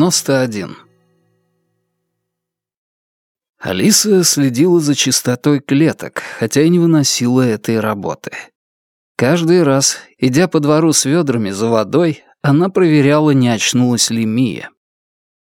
91. Алиса следила за чистотой клеток, хотя и не выносила этой работы. Каждый раз, идя по двору с ведрами за водой, она проверяла, не очнулась ли Мия.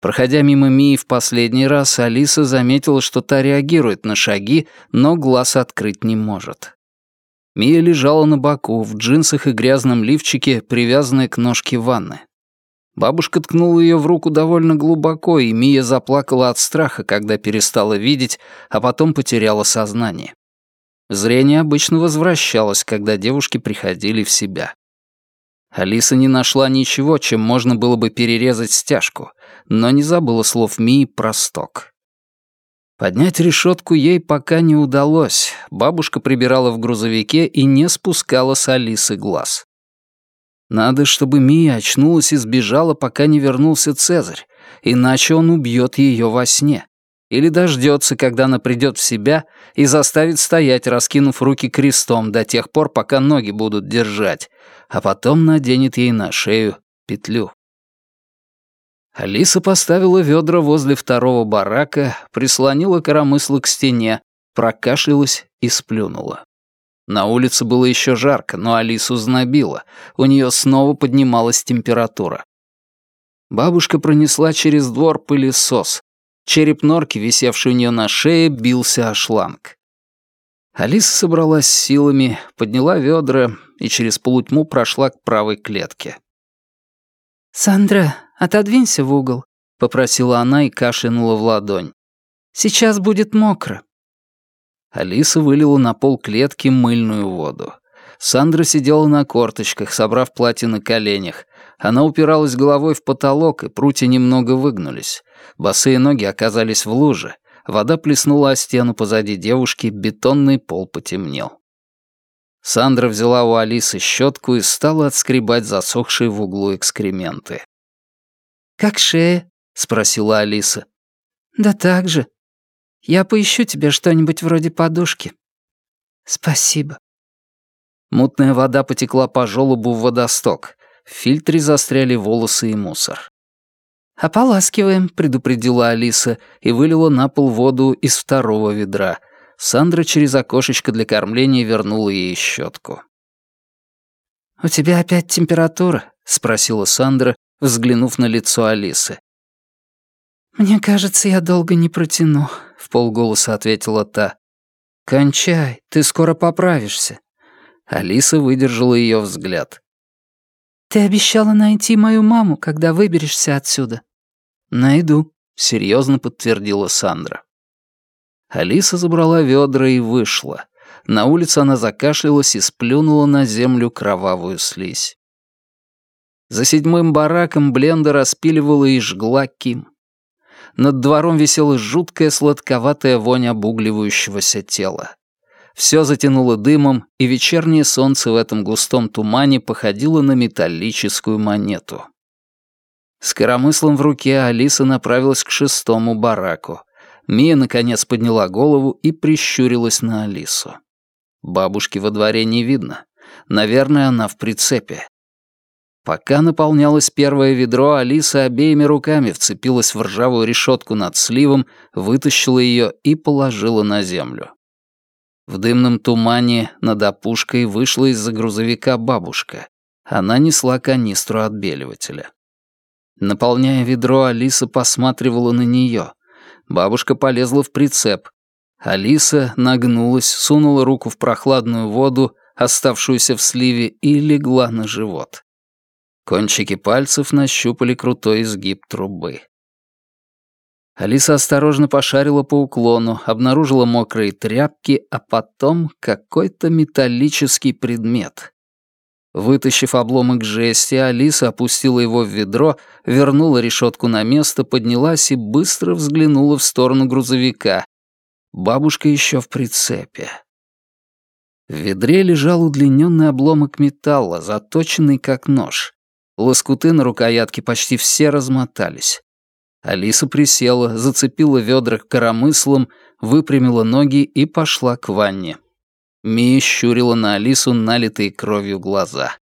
Проходя мимо Мии в последний раз, Алиса заметила, что та реагирует на шаги, но глаз открыть не может. Мия лежала на боку, в джинсах и грязном лифчике, привязанная к ножке ванны. Бабушка ткнула ее в руку довольно глубоко, и Мия заплакала от страха, когда перестала видеть, а потом потеряла сознание. Зрение обычно возвращалось, когда девушки приходили в себя. Алиса не нашла ничего, чем можно было бы перерезать стяжку, но не забыла слов Мии про сток. Поднять решетку ей пока не удалось. Бабушка прибирала в грузовике и не спускала с Алисы глаз. Надо, чтобы Мия очнулась и сбежала, пока не вернулся Цезарь, иначе он убьет ее во сне. Или дождется, когда она придет в себя, и заставит стоять, раскинув руки крестом до тех пор, пока ноги будут держать, а потом наденет ей на шею петлю. Алиса поставила ведра возле второго барака, прислонила коромысло к стене, прокашлялась и сплюнула. На улице было еще жарко, но Алису знобило. У нее снова поднималась температура. Бабушка пронесла через двор пылесос. Череп норки, висевший у нее на шее, бился о шланг. Алиса собралась силами, подняла ведра и через полутьму прошла к правой клетке. «Сандра, отодвинься в угол», — попросила она и кашлянула в ладонь. «Сейчас будет мокро». Алиса вылила на пол клетки мыльную воду. Сандра сидела на корточках, собрав платье на коленях. Она упиралась головой в потолок, и прутья немного выгнулись. Босые ноги оказались в луже. Вода плеснула о стену позади девушки, бетонный пол потемнел. Сандра взяла у Алисы щетку и стала отскребать засохшие в углу экскременты. «Как шея?» — спросила Алиса. «Да так же», я поищу тебе что-нибудь вроде подушки. Спасибо. Мутная вода потекла по желобу в водосток. В фильтре застряли волосы и мусор. «Ополаскиваем», — предупредила Алиса и вылила на пол воду из второго ведра. Сандра через окошечко для кормления вернула ей щетку. «У тебя опять температура?» — спросила Сандра, взглянув на лицо Алисы. «Мне кажется, я долго не протяну», — в полголоса ответила та. «Кончай, ты скоро поправишься». Алиса выдержала ее взгляд. «Ты обещала найти мою маму, когда выберешься отсюда». «Найду», — серьезно подтвердила Сандра. Алиса забрала ведра и вышла. На улице она закашлялась и сплюнула на землю кровавую слизь. За седьмым бараком Бленда распиливала и жгла Ким. Над двором висела жуткая сладковатая вонь обугливающегося тела. Все затянуло дымом, и вечернее солнце в этом густом тумане походило на металлическую монету. С коромыслом в руке Алиса направилась к шестому бараку. Мия, наконец, подняла голову и прищурилась на Алису. Бабушки во дворе не видно. Наверное, она в прицепе. Пока наполнялось первое ведро, Алиса обеими руками вцепилась в ржавую решетку над сливом, вытащила ее и положила на землю. В дымном тумане над опушкой вышла из-за грузовика бабушка. Она несла канистру отбеливателя. Наполняя ведро, Алиса посматривала на нее. Бабушка полезла в прицеп. Алиса нагнулась, сунула руку в прохладную воду, оставшуюся в сливе, и легла на живот. Кончики пальцев нащупали крутой изгиб трубы. Алиса осторожно пошарила по уклону, обнаружила мокрые тряпки, а потом какой-то металлический предмет. Вытащив обломок жести, Алиса опустила его в ведро, вернула решетку на место, поднялась и быстро взглянула в сторону грузовика. Бабушка еще в прицепе. В ведре лежал удлиненный обломок металла, заточенный как нож. Лоскуты на рукоятке почти все размотались. Алиса присела, зацепила ведра коромыслом, выпрямила ноги и пошла к ванне. Мия щурила на Алису налитые кровью глаза.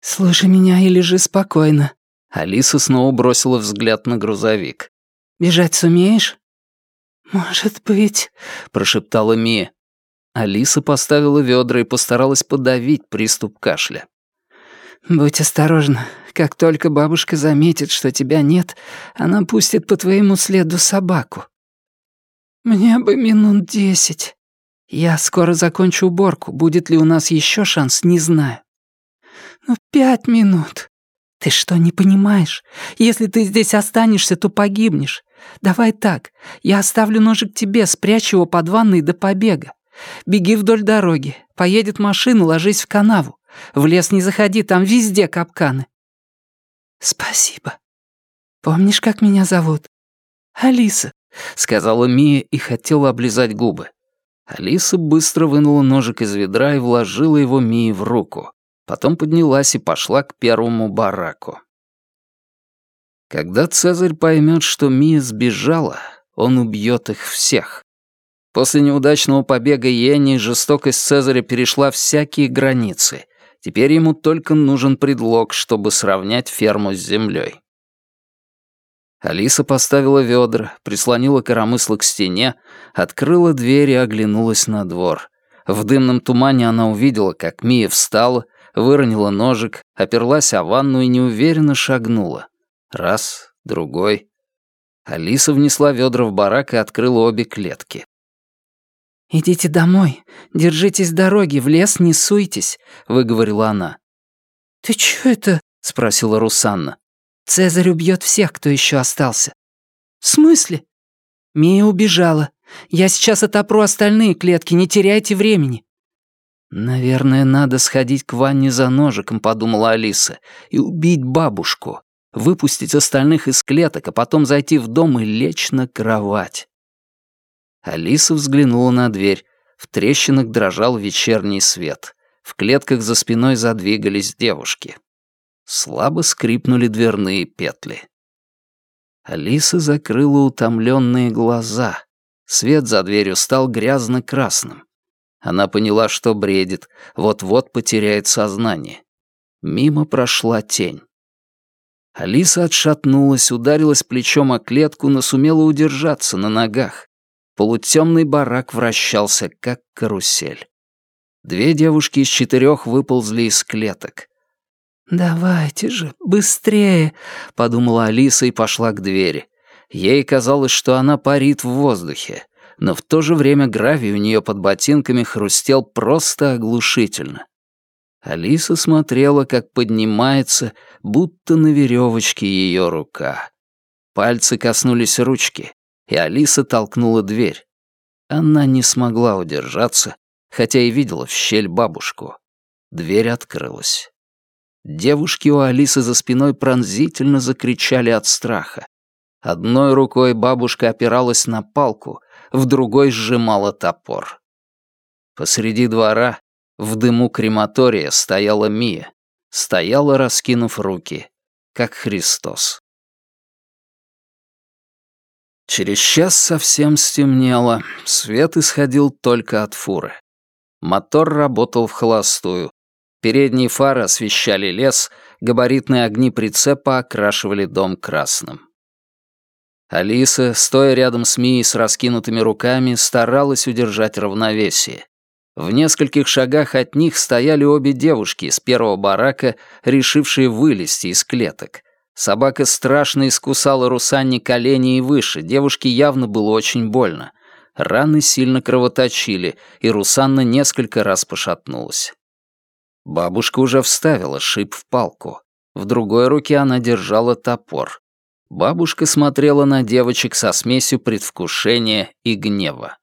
«Слушай меня и лежи спокойно. Алиса снова бросила взгляд на грузовик. «Бежать сумеешь?» «Может быть», — прошептала Мия. Алиса поставила ведра и постаралась подавить приступ кашля. «Будь осторожна. Как только бабушка заметит, что тебя нет, она пустит по твоему следу собаку». «Мне бы минут десять». «Я скоро закончу уборку. Будет ли у нас еще шанс, не знаю». «Ну, пять минут». «Ты что, не понимаешь? Если ты здесь останешься, то погибнешь. Давай так, я оставлю ножик тебе, спрячь его под ванной до побега. Беги вдоль дороги, поедет машина, ложись в канаву. В лес не заходи, там везде капканы». «Спасибо. Помнишь, как меня зовут?» «Алиса», — сказала Мия и хотела облизать губы. Алиса быстро вынула ножик из ведра и вложила его Мии в руку. Потом поднялась и пошла к первому бараку. Когда Цезарь поймет, что Мия сбежала, он убьет их всех. После неудачного побега Йенни жестокость Цезаря перешла всякие границы. Теперь ему только нужен предлог, чтобы сравнять ферму с землей. Алиса поставила ведра, прислонила коромысло к стене, открыла дверь и оглянулась на двор. В дымном тумане она увидела, как Мия встала, выронила ножик, оперлась о ванну и неуверенно шагнула. Раз, другой. Алиса внесла ведра в барак и открыла обе клетки. «Идите домой, держитесь дороги, в лес не суйтесь», — выговорила она. «Ты чё это?» — спросила Русанна. «Цезарь убьет всех, кто еще остался». «В смысле?» «Мия убежала. Я сейчас отопру остальные клетки, не теряйте времени». «Наверное, надо сходить к ванне за ножиком», — подумала Алиса, «и убить бабушку, выпустить остальных из клеток, а потом зайти в дом и лечь на кровать». Алиса взглянула на дверь. В трещинах дрожал вечерний свет. В клетках за спиной задвигались девушки. Слабо скрипнули дверные петли. Алиса закрыла утомленные глаза. Свет за дверью стал грязно-красным. Она поняла, что бредит, вот-вот потеряет сознание. Мимо прошла тень. Алиса отшатнулась, ударилась плечом о клетку, но сумела удержаться на ногах. Полутемный барак вращался, как карусель. Две девушки из четырех выползли из клеток. «Давайте же, быстрее!» — подумала Алиса и пошла к двери. Ей казалось, что она парит в воздухе но в то же время гравий у нее под ботинками хрустел просто оглушительно. Алиса смотрела, как поднимается, будто на веревочке ее рука. Пальцы коснулись ручки, и Алиса толкнула дверь. Она не смогла удержаться, хотя и видела в щель бабушку. Дверь открылась. Девушки у Алисы за спиной пронзительно закричали от страха. Одной рукой бабушка опиралась на палку, в другой сжимала топор. Посреди двора, в дыму крематория, стояла Мия. Стояла, раскинув руки, как Христос. Через час совсем стемнело, свет исходил только от фуры. Мотор работал в холостую. Передние фары освещали лес, габаритные огни прицепа окрашивали дом красным. Алиса, стоя рядом с Мией с раскинутыми руками, старалась удержать равновесие. В нескольких шагах от них стояли обе девушки из первого барака, решившие вылезти из клеток. Собака страшно искусала Русанне колени и выше, девушке явно было очень больно. Раны сильно кровоточили, и Русанна несколько раз пошатнулась. Бабушка уже вставила шип в палку. В другой руке она держала топор. Бабушка смотрела на девочек со смесью предвкушения и гнева.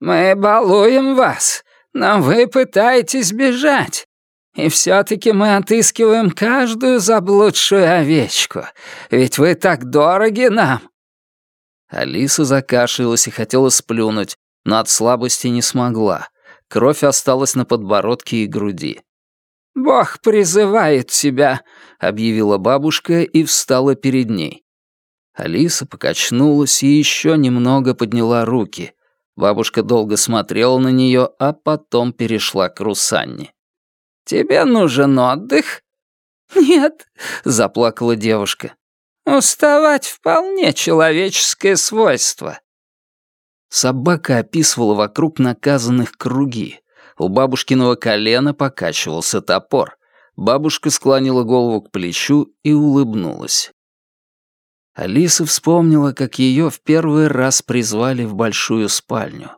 «Мы балуем вас, но вы пытаетесь бежать. И все-таки мы отыскиваем каждую заблудшую овечку, ведь вы так дороги нам». Алиса закашлялась и хотела сплюнуть, но от слабости не смогла. Кровь осталась на подбородке и груди. «Бог призывает тебя», — объявила бабушка и встала перед ней. Алиса покачнулась и еще немного подняла руки. Бабушка долго смотрела на нее, а потом перешла к Русанне. «Тебе нужен отдых?» «Нет», — заплакала девушка. «Уставать вполне человеческое свойство». Собака описывала вокруг наказанных круги. У бабушкиного колена покачивался топор. Бабушка склонила голову к плечу и улыбнулась. Алиса вспомнила, как ее в первый раз призвали в большую спальню.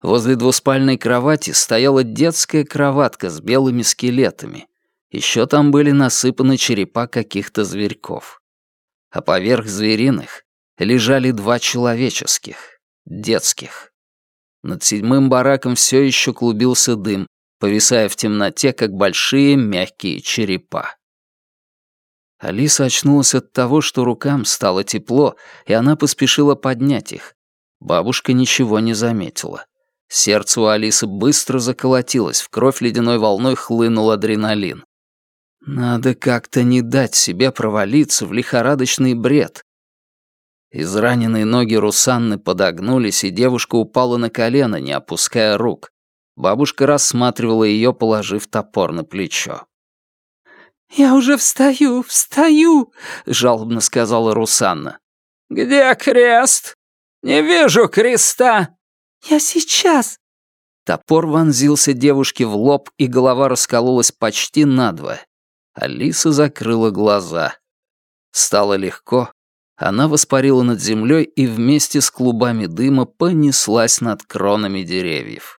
Возле двуспальной кровати стояла детская кроватка с белыми скелетами. Еще там были насыпаны черепа каких-то зверьков. А поверх звериных лежали два человеческих, детских. Над седьмым бараком все еще клубился дым, повисая в темноте, как большие мягкие черепа. Алиса очнулась от того, что рукам стало тепло, и она поспешила поднять их. Бабушка ничего не заметила. Сердце у Алисы быстро заколотилось, в кровь ледяной волной хлынул адреналин. Надо как-то не дать себе провалиться в лихорадочный бред. Израненные ноги Русанны подогнулись, и девушка упала на колено, не опуская рук. Бабушка рассматривала ее, положив топор на плечо. «Я уже встаю, встаю!» — жалобно сказала Русанна. «Где крест? Не вижу креста!» «Я сейчас!» Топор вонзился девушке в лоб, и голова раскололась почти надвое. Алиса закрыла глаза. Стало легко. Она воспарила над землей и вместе с клубами дыма понеслась над кронами деревьев.